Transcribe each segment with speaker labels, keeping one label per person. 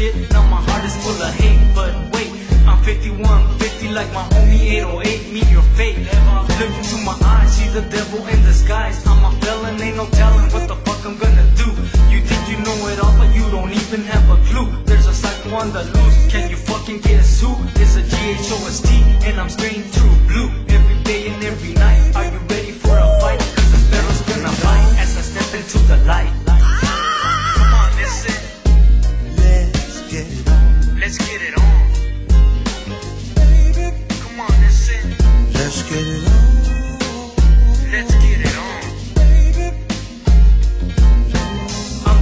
Speaker 1: shit. Now my heart is full of hate, but wait, I'm 51, 50 like my homie 808. Meet your fate. Look into my eyes, see the devil in disguise. I'm a felon, ain't no telling what the fuck I'm gonna do. You think you know it all, but you don't even have a clue. There's a psycho on the loose. Can you fucking guess who? It's It's a G H O S T, and I'm straight through blue. Let's get it on.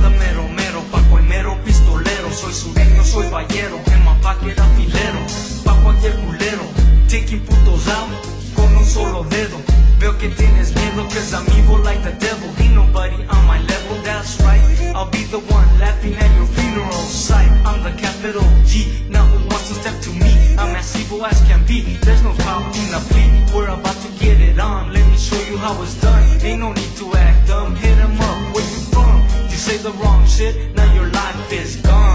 Speaker 1: The mero mero, Paco el mero pistolero. Soy sureño, soy ballero. En my pocket afilero. Pa' cualquier culero. Taking putos out con un solo dedo. I'm as can be. There's no problem in a plea. We're about to get it on. Let me show you how it's done. Ain't no need to act dumb. Hit 'em up. Where you from? You say the wrong shit. Now your life is gone.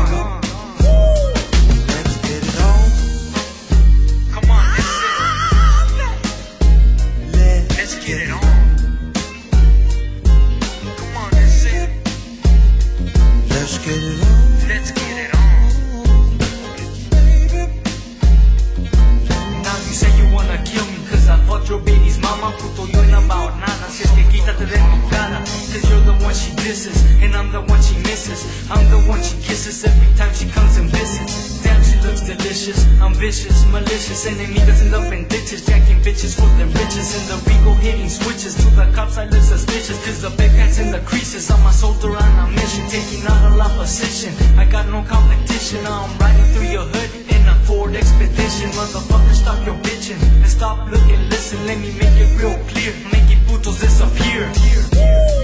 Speaker 1: Disses And I'm the one she misses. I'm the one she kisses Every time she comes and visits. Damn she looks delicious I'm vicious, malicious Enemigas end up in ditches Jacking bitches for their riches. And the Regal hitting switches To the cops I look suspicious Cause the big pants in the creases. On my a soldier on a mission Taking out a lot position. I got no competition Now I'm riding through your hood In a Ford Expedition. Motherfucker stop your bitching And stop looking, listen Let me make it real clear. Make Making putos disappear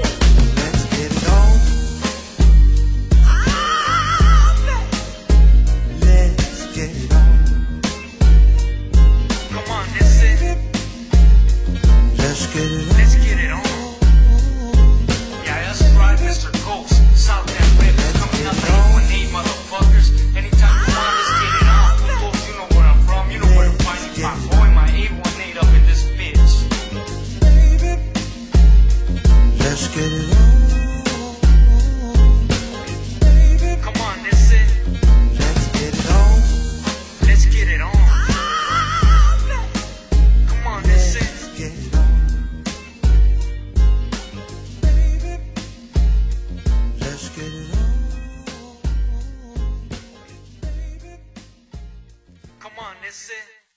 Speaker 1: Let's get it on. Come on, listen Let's get it on. Let's get it on Come on, get it on. Let's get it on. Come on, listen